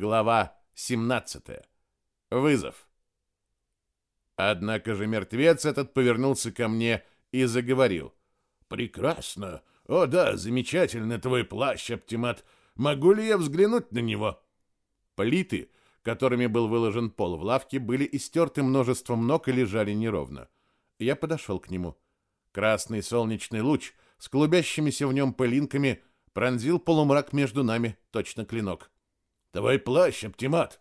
Глава 17. Вызов. Однако же мертвец этот повернулся ко мне и заговорил. «Прекрасно. О да, замечательно твой плащ, Оптимат. Могу ли я взглянуть на него?» Плиты, которыми был выложен пол в лавке, были истерты множеством ног и лежали неровно. Я подошел к нему. Красный солнечный луч с клубящимися в нем пылинками пронзил полумрак между нами, точно клинок. Твой плащ, оптимат.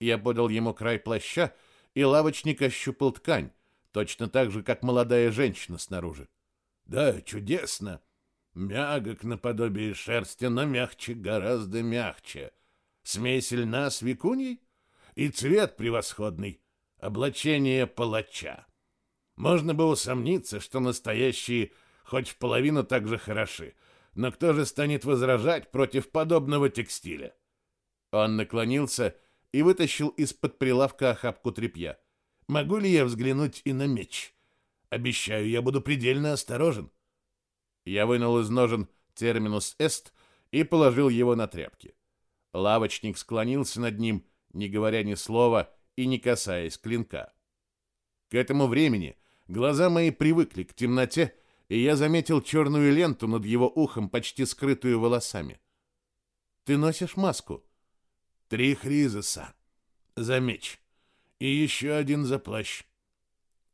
Я подал ему край плаща, и лавочник ощупал ткань, точно так же, как молодая женщина снаружи. Да, чудесно. Мягок наподобие шерсти, но мягче, гораздо мягче. Смесь льна с викуньей? И цвет превосходный. Облачение палача. Можно бы усомниться, что настоящие хоть в половину так же хороши. Но кто же станет возражать против подобного текстиля? Он наклонился и вытащил из-под прилавка охапку тряпья. «Могу ли я взглянуть и на меч? Обещаю, я буду предельно осторожен». Я вынул из ножен терминус эст и положил его на тряпки. Лавочник склонился над ним, не говоря ни слова и не касаясь клинка. К этому времени глаза мои привыкли к темноте, и я заметил черную ленту над его ухом, почти скрытую волосами. «Ты носишь маску?» Три хризиса. За меч. И еще один за плащ.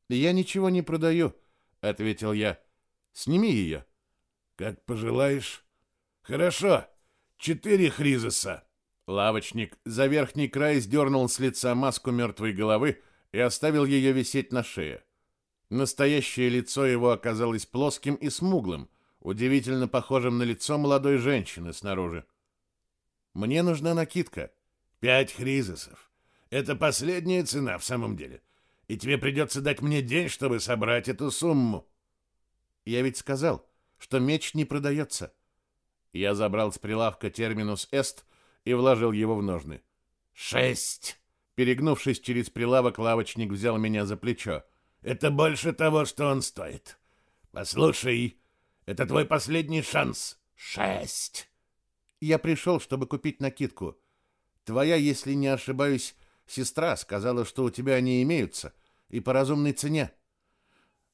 Я ничего не продаю, ответил я. Сними ее. Как пожелаешь. Хорошо. Четыре хризиса. Лавочник за верхний край сдернул с лица маску мертвой головы и оставил ее висеть на шее. Настоящее лицо его оказалось плоским и смуглым, удивительно похожим на лицо молодой женщины снаружи. Мне нужна накидка, Пять хризисов. Это последняя цена в самом деле. И тебе придется дать мне день, чтобы собрать эту сумму. Я ведь сказал, что меч не продается. Я забрал с прилавка терминус эст и вложил его в ножны. Шесть. Перегнувшись через прилавок, лавочник взял меня за плечо. Это больше того, что он стоит. Послушай, это твой последний шанс. Шесть. Я пришел, чтобы купить накидку. Твоя, если не ошибаюсь, сестра сказала, что у тебя они имеются, и по разумной цене.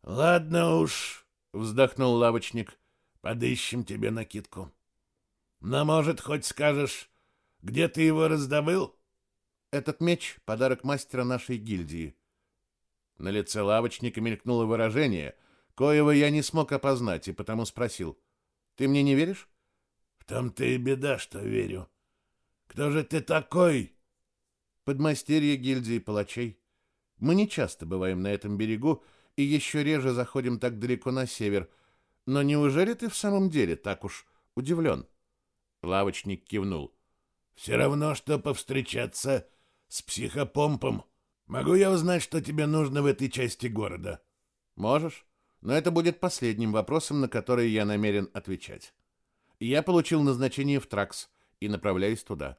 Ладно уж, вздохнул лавочник. Подыщем тебе накидку. Но, может, хоть скажешь, где ты его раздобыл? Этот меч — подарок мастера нашей гильдии. На лице лавочника мелькнуло выражение, коего я не смог опознать, и потому спросил. «Ты мне не веришь?» «В том-то и беда, что верю. Кто же ты такой? Подмастерье гильдии палачей. Мы не часто бываем на этом берегу и еще реже заходим так далеко на север. Но неужели ты в самом деле так уж удивлен?» Лавочник кивнул. «Все равно, что повстречаться с психопомпом. Могу я узнать, что тебе нужно в этой части города?» «Можешь, но это будет последним вопросом, на который я намерен отвечать. Я получил назначение в Тракс и направляюсь туда.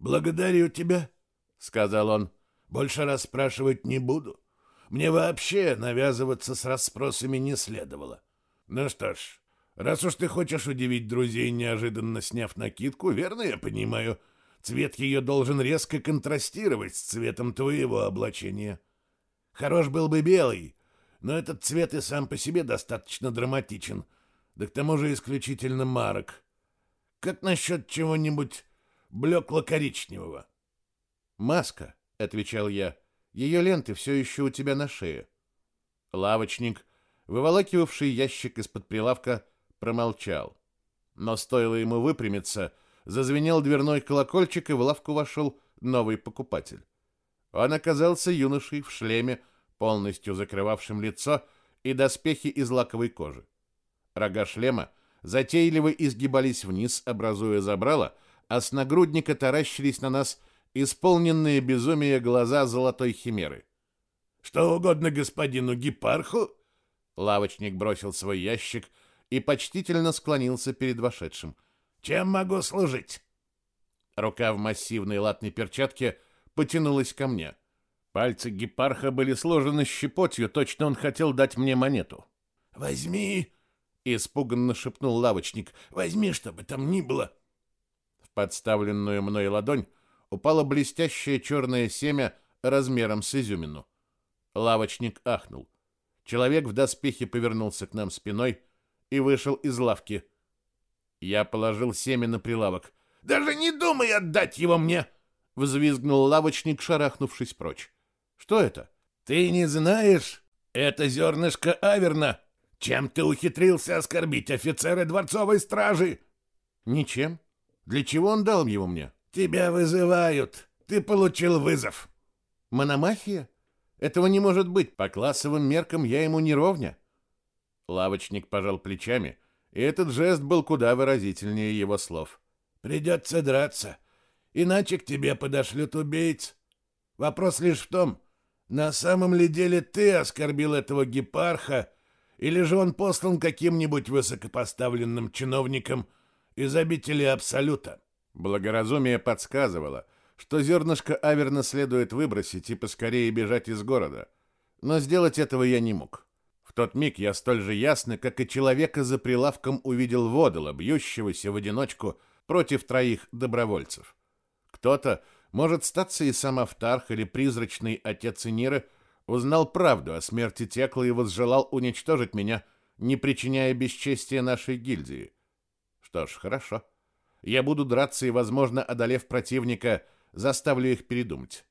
«Благодарю тебя», — сказал он. «Больше расспрашивать не буду. Мне вообще навязываться с расспросами не следовало. Ну что ж, раз уж ты хочешь удивить друзей, неожиданно сняв накидку, верно я понимаю, цвет ее должен резко контрастировать с цветом твоего облачения. Хорош был бы белый, но этот цвет и сам по себе достаточно драматичен, да к тому же исключительно марок. Как насчет чего-нибудь блекло-коричневого? Маска, отвечал я. Ее ленты все еще у тебя на шее. Лавочник, выволакивавший ящик из-под прилавка, промолчал. Но стоило ему выпрямиться, зазвенел дверной колокольчик, и в лавку вошел новый покупатель. Он оказался юношей в шлеме, полностью закрывавшим лицо и доспехи из лаковой кожи. Рога шлема затейливо изгибались вниз, образуя забрало, а с нагрудника таращились на нас исполненные безумия глаза золотой химеры. «Что угодно господину Гипарху?» Лавочник бросил свой ящик и почтительно склонился перед вошедшим. «Чем могу служить?» Рука в массивной латной перчатке потянулась ко мне. Пальцы гепарха были сложены щепотью, точно он хотел дать мне монету. «Возьми!» Испуганно шепнул лавочник. «Возьми, что бы там ни было!» В подставленную мной ладонь упало блестящее черное семя размером с изюмину. Лавочник ахнул. Человек в доспехе повернулся к нам спиной и вышел из лавки. Я положил семя на прилавок. «Даже не думай отдать его мне!» — взвизгнул лавочник, шарахнувшись прочь. «Что это?» «Ты не знаешь? Это зернышко Аверна. Чем ты ухитрился оскорбить офицера дворцовой стражи?» «Ничем. Для чего он дал его мне?» «Тебя вызывают. Ты получил вызов». «Мономахия? Этого не может быть. По классовым меркам я ему не ровня». Лавочник пожал плечами, и этот жест был куда выразительнее его слов. «Придется драться, иначе к тебе подошлют убийц. Вопрос лишь в том, на самом ли деле ты оскорбил этого гепарха, или же он послан каким-нибудь высокопоставленным чиновником из обители Абсолюта?» Благоразумие подсказывало, что зернышко Аверна следует выбросить и поскорее бежать из города. Но сделать этого я не мог. В тот миг я столь же ясно, как и человека за прилавком увидел водола, бьющегося в одиночку против троих добровольцев. Кто-то, может, статься и сам Автарх или призрачный отец Иниры, узнал правду о смерти Текла и возжелал уничтожить меня, не причиняя бесчестия нашей гильдии. Что ж, хорошо. Я буду драться и, возможно, одолев противника, заставлю их передумать.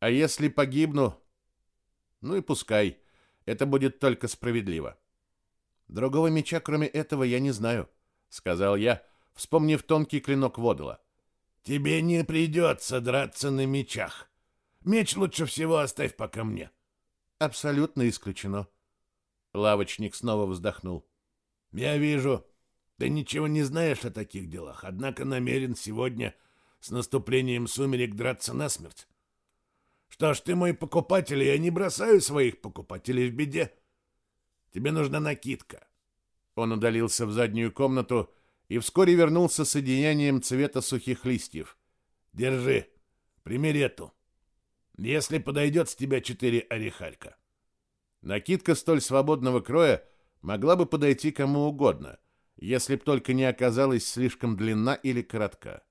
А если погибну, ну и пускай. Это будет только справедливо. Другого меча, кроме этого, я не знаю, сказал я, вспомнив тонкий клинок Водола. Тебе не придется драться на мечах. Меч лучше всего оставь пока мне. Абсолютно исключено. Лавочник снова вздохнул. Я вижу, ты ничего не знаешь о таких делах, однако намерен сегодня с наступлением сумерек драться насмерть. Что ж, ты мой покупатель, и я не бросаю своих покупателей в беде. Тебе нужна накидка. Он удалился в заднюю комнату и вскоре вернулся с одеянием цвета сухих листьев. Держи, примерь эту. Если подойдет с тебя четыре орехалька. Накидка столь свободного кроя могла бы подойти кому угодно, если б только не оказалась слишком длинна или коротка.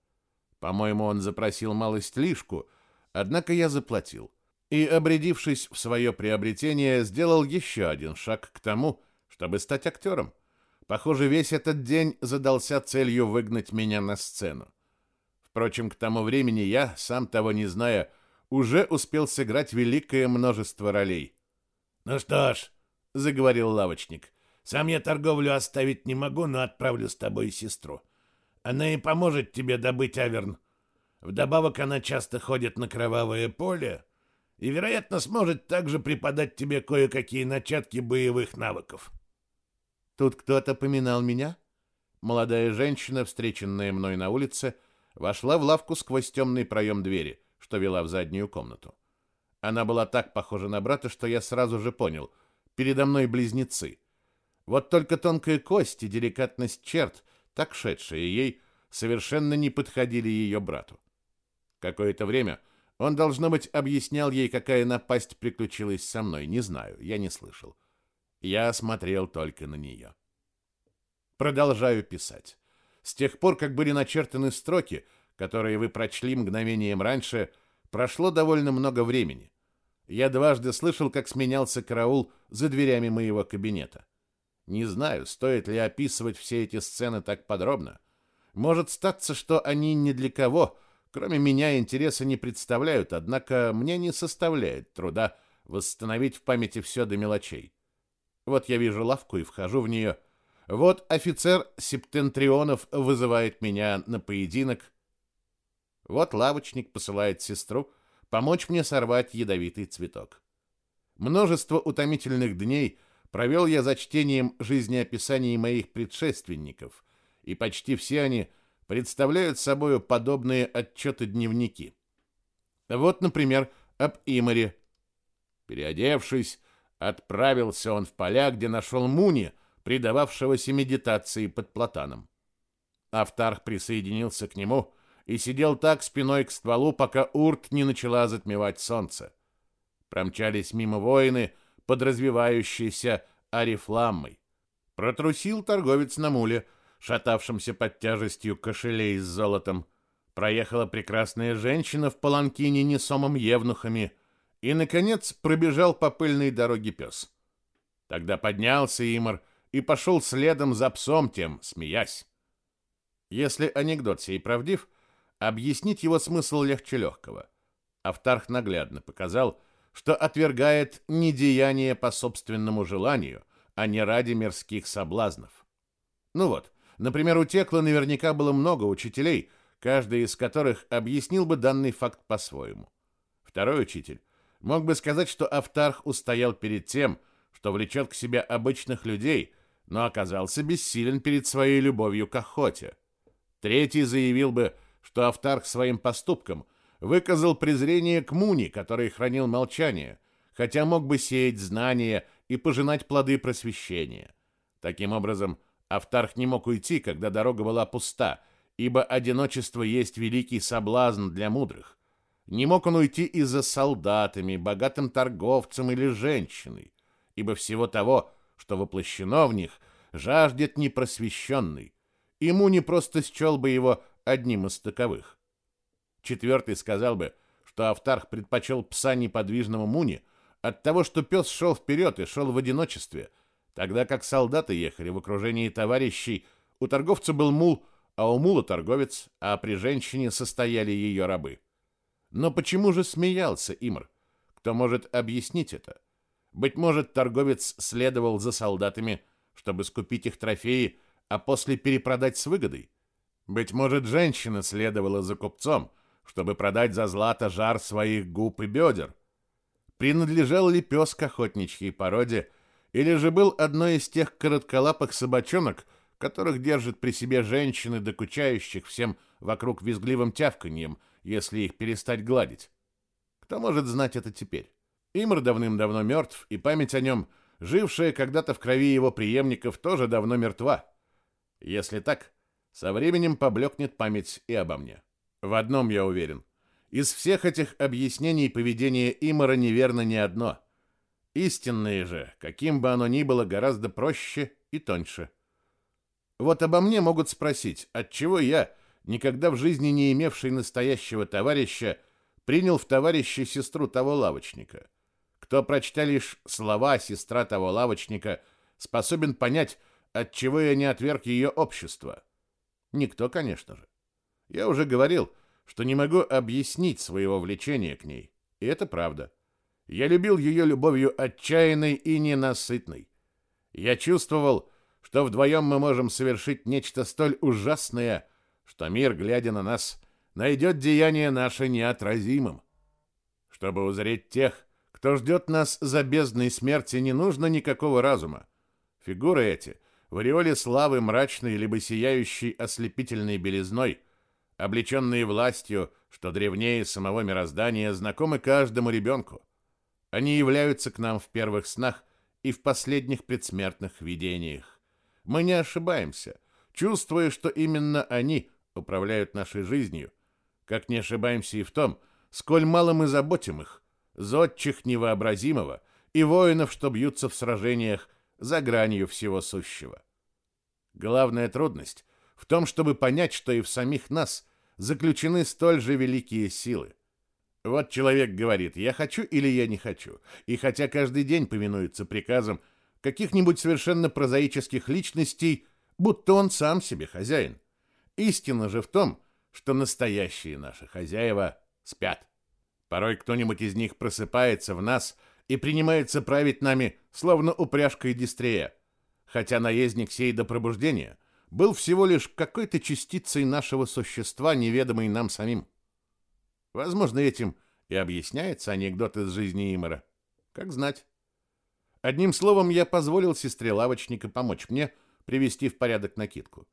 По-моему, он запросил малость лишку, Однако я заплатил. И, обрядившись в свое приобретение, сделал еще один шаг к тому, чтобы стать актером. Похоже, весь этот день задался целью выгнать меня на сцену. Впрочем, к тому времени я, сам того не зная, уже успел сыграть великое множество ролей. «Ну что ж», — заговорил лавочник, — «сам я торговлю оставить не могу, но отправлю с тобой сестру. Она и поможет тебе добыть Аверн. Вдобавок она часто ходит на кровавое поле и, вероятно, сможет также преподать тебе кое-какие начатки боевых навыков. Тут кто-то поминал меня? Молодая женщина, встреченная мной на улице, вошла в лавку сквозь темный проем двери, что вела в заднюю комнату. Она была так похожа на брата, что я сразу же понял. Передо мной близнецы. Вот только тонкая кость и деликатность черт, так шедшие ей, совершенно не подходили ее брату. Какое-то время он, должно быть, объяснял ей, какая напасть приключилась со мной. Не знаю, я не слышал. Я смотрел только на нее. Продолжаю писать. С тех пор, как были начертаны строки, которые вы прочли мгновением раньше, прошло довольно много времени. Я дважды слышал, как сменялся караул за дверями моего кабинета. Не знаю, стоит ли описывать все эти сцены так подробно. Может статься, что они ни для кого Кроме меня интереса не представляют, однако мне не составляет труда восстановить в памяти все до мелочей. Вот я вижу лавку и вхожу в нее. Вот офицер септентрионов вызывает меня на поединок. Вот лавочник посылает сестру помочь мне сорвать ядовитый цветок. Множество утомительных дней провел я за чтением жизнеописаний моих предшественников, и почти все они — представляют собой подобные отчеты-дневники. Вот, например, об Имаре. Переодевшись, отправился он в поля, где нашел Муни, предававшегося медитации под платаном. Автарх присоединился к нему и сидел так спиной к стволу, пока урт не начала затмевать солнце. Промчались мимо воины под развивающейся арифламмой. Протрусил торговец на муле — шатавшимся под тяжестью кошелей с золотом. Проехала прекрасная женщина в паланкине несомом евнухами, и, наконец, пробежал по пыльной дороге пес. Тогда поднялся Имар и пошел следом за псом тем, смеясь. Если анекдот сей правдив, объяснить его смысл легче легкого. Автарх наглядно показал, что отвергает недеяние по собственному желанию, а не ради мирских соблазнов. Ну вот, например, у Текла наверняка было много учителей, каждый из которых объяснил бы данный факт по-своему. Второй учитель мог бы сказать, что Автарх устоял перед тем, что влечет к себе обычных людей, но оказался бессилен перед своей любовью к охоте. Третий заявил бы, что Автарх своим поступком выказал презрение к Муни, который хранил молчание, хотя мог бы сеять знания и пожинать плоды просвещения. Таким образом, Автарх не мог уйти, когда дорога была пуста, ибо одиночество есть великий соблазн для мудрых. Не мог он уйти и за солдатами, богатым торговцем или женщиной, ибо всего того, что воплощено в них, жаждет непросвещенный, ему не просто счел бы его одним из таковых. Четвертый сказал бы, что Автарх предпочел пса неподвижному Муни от того, что пес шел вперед и шел в одиночестве, тогда как солдаты ехали в окружении товарищей, у торговца был мул, а у мула торговец, а при женщине состояли ее рабы. Но почему же смеялся Имр? Кто может объяснить это? Быть может, торговец следовал за солдатами, чтобы скупить их трофеи, а после перепродать с выгодой. Быть может, женщина следовала за купцом, чтобы продать за злато жар своих губ и бедер. Принадлежал ли пес к охотничьей породе, или же был одной из тех коротколапых собачонок, которых держат при себе женщины, докучающих всем вокруг визгливым тявканьем, если их перестать гладить? Кто может знать это теперь? Имр давным-давно мертв, и память о нем, жившая когда-то в крови его преемников, тоже давно мертва. Если так, со временем поблекнет память и обо мне. В одном я уверен. Из всех этих объяснений поведения Имара неверно ни одно. Истинное же, каким бы оно ни было, гораздо проще и тоньше. Вот обо мне могут спросить, отчего я, никогда в жизни не имевший настоящего товарища, принял в товарища сестру того лавочника. Кто, прочтя лишь слова сестра того лавочника, способен понять, Отчего я не отверг ее общество? Никто, конечно же. Я уже говорил, что не могу объяснить своего влечения к ней. И это правда. Я любил ее любовью отчаянной и ненасытной. Я чувствовал, что вдвоем мы можем совершить нечто столь ужасное, что мир, глядя на нас, найдет деяние наше неотразимым. Чтобы узреть тех, кто ждет нас за бездной смерти, не нужно никакого разума. Фигуры эти в ореоле славы мрачной либо сияющей ослепительной белизной, облеченные властью, что древнее самого мироздания, знакомы каждому ребенку. Они являются к нам в первых снах и в последних предсмертных видениях. Мы не ошибаемся, чувствуя, что именно они управляют нашей жизнью, как не ошибаемся и в том, сколь мало мы заботим их, зодчих невообразимого и воинов, что бьются в сражениях за гранью всего сущего. Главная трудность в том, чтобы понять, что и в самих нас заключены столь же великие силы. Вот человек говорит «я хочу» или «я не хочу», и хотя каждый день повинуется приказам каких-нибудь совершенно прозаических личностей, будто он сам себе хозяин. Истина же в том, что настоящие наши хозяева спят. Порой кто-нибудь из них просыпается в нас и принимается править нами, словно упряжкой дистрея хотя наездник сей до пробуждения был всего лишь какой-то частицей нашего существа, неведомой нам самим. Возможно, этим и объясняется анекдот из жизни Имара. Как знать. Одним словом, я позволил сестре лавочника помочь мне привести в порядок накидку.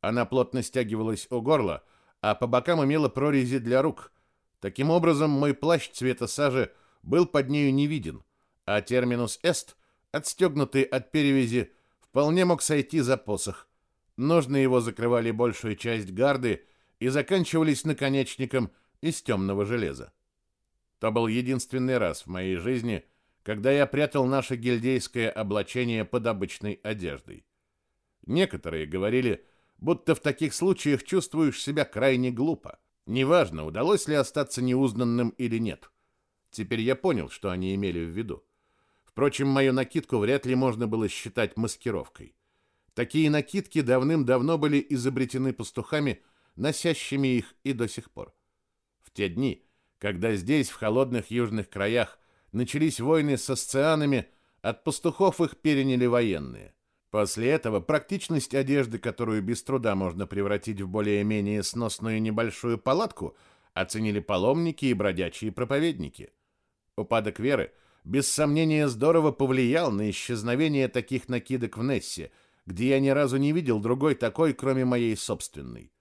Она плотно стягивалась у горла, а по бокам имела прорези для рук. Таким образом, мой плащ цвета сажи был под нею не виден, а терминус эст, отстегнутый от перевязи, вполне мог сойти за посох. Ножны его закрывали большую часть гарды и заканчивались наконечником из темного железа. То был единственный раз в моей жизни, когда я прятал наше гильдейское облачение под обычной одеждой. Некоторые говорили, будто в таких случаях чувствуешь себя крайне глупо. Неважно, удалось ли остаться неузнанным или нет. Теперь я понял, что они имели в виду. Впрочем, мою накидку вряд ли можно было считать маскировкой. Такие накидки давным-давно были изобретены пастухами, носящими их и до сих пор. В те дни, когда здесь, в холодных южных краях, начались войны с асцианами, от пастухов их переняли военные. После этого практичность одежды, которую без труда можно превратить в более-менее сносную небольшую палатку, оценили паломники и бродячие проповедники. Упадок веры, без сомнения, здорово повлиял на исчезновение таких накидок в Нессе, где я ни разу не видел другой такой, кроме моей собственной.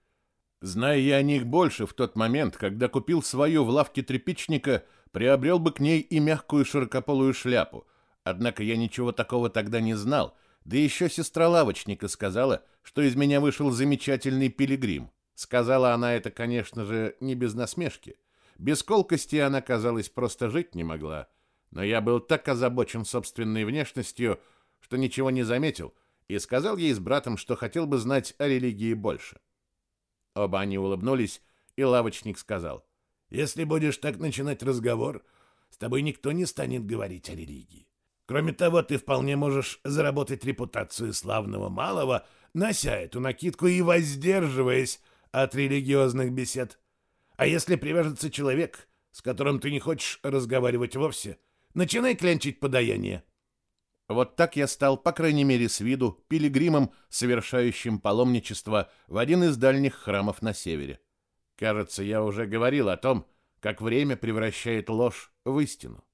Зная я о них больше в тот момент, когда купил свою в лавке тряпичника, приобрел бы к ней и мягкую широкополую шляпу. Однако я ничего такого тогда не знал — да еще сестра лавочника сказала, что из меня вышел замечательный пилигрим. Сказала она это, конечно же, не без насмешки. Без колкости она, казалось, просто жить не могла. Но я был так озабочен собственной внешностью, что ничего не заметил, и сказал ей с братом, что хотел бы знать о религии больше. Оба они улыбнулись, и лавочник сказал, «Если будешь так начинать разговор, с тобой никто не станет говорить о религии. Кроме того, ты вполне можешь заработать репутацию славного малого, нося эту накидку и воздерживаясь от религиозных бесед. А если привяжется человек, с которым ты не хочешь разговаривать вовсе, начинай клянчить подаяние. Вот так я стал, по крайней мере с виду, пилигримом, совершающим паломничество в один из дальних храмов на севере. Кажется, я уже говорил о том, как время превращает ложь в истину.